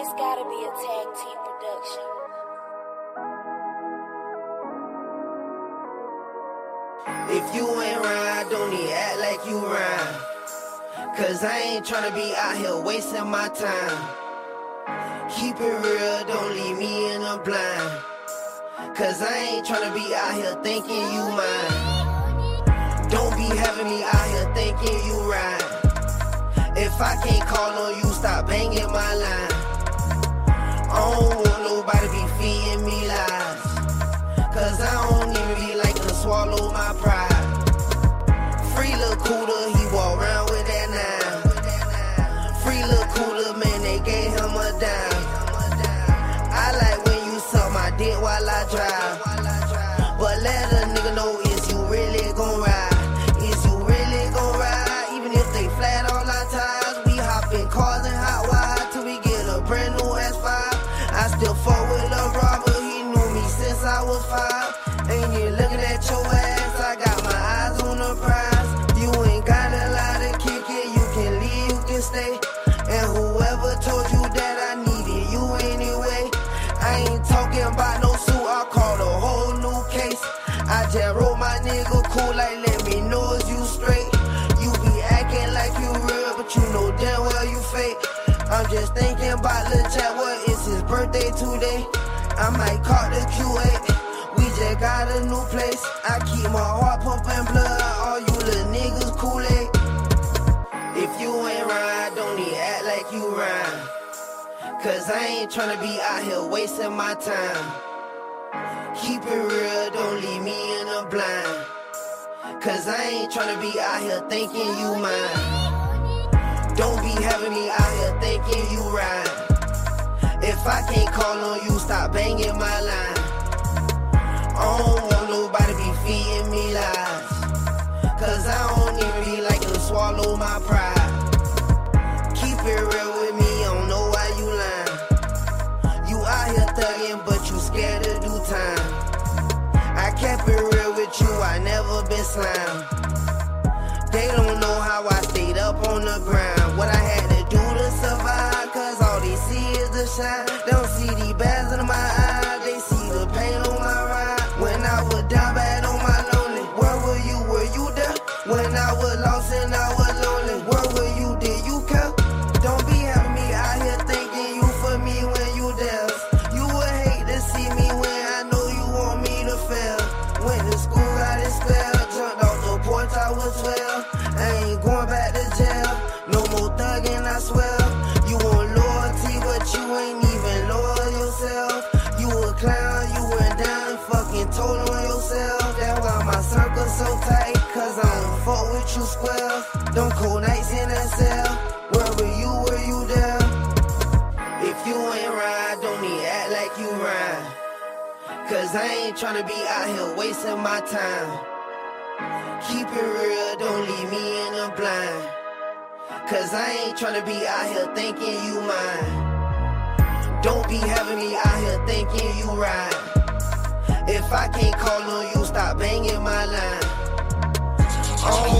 It's gotta be a tag team production. If you ain't ride, don't need act like you rhyme. Cause I ain't tryna be out here wasting my time. Keep it real, don't leave me in the blind. Cause I ain't tryna be out here thinking you mine. Don't be having me out here thinking you rhyme. If I can't call on you, stop banging my line. Be feeding me lies. Cause I don't even be like to swallow my pride. Free little cooler, he walk around with that nine. Free little cooler, man, they gave him a dime. I like when you suck my dick while I drive. But let a nigga know is you really gon' ride. Is you really gon' ride? Even if they flat all our tires, we hop in cars With a robber, he knew me since I was five. Ain't you looking at your ass? I got my eyes on the prize. You ain't got a lot to kick it, you can leave, you can stay. And whoever told you that I needed you anyway, I ain't talking about no suit, I called a whole new case. I just wrote my nigga cool, like let me know if you straight. You be acting like you real, but you know damn well you fake. I'm just thinking about Lil Chat, what is birthday today? I might call the Q8. We just got a new place. I keep my heart pumping blood. All you little niggas Kool-Aid. If you ain't ride, don't need act like you rhyme. Cause I ain't tryna be out here wasting my time. Keep it real, don't leave me in the blind. Cause I ain't tryna be out here thinking you mine. Don't be having me out here thinking you rhyme. If I can't call on you, stop banging my line. I don't want nobody be feeding me lies. Cause I don't even be like to swallow my pride. Keep it real with me, I don't know why you lying. You out here thugging, but you scared to do time. I kept it real with you, I never been slime. Is fuck with you square. Them cold nights in that cell, where were you, were you there? If you ain't ride, don't need act like you rhyme. Cause I ain't tryna be out here wasting my time. Keep it real, don't leave me in the blind. Cause I ain't tryna be out here thinking you mine. Don't be having me out here thinking you right. If I can't call on you, stop banging my line. Oh.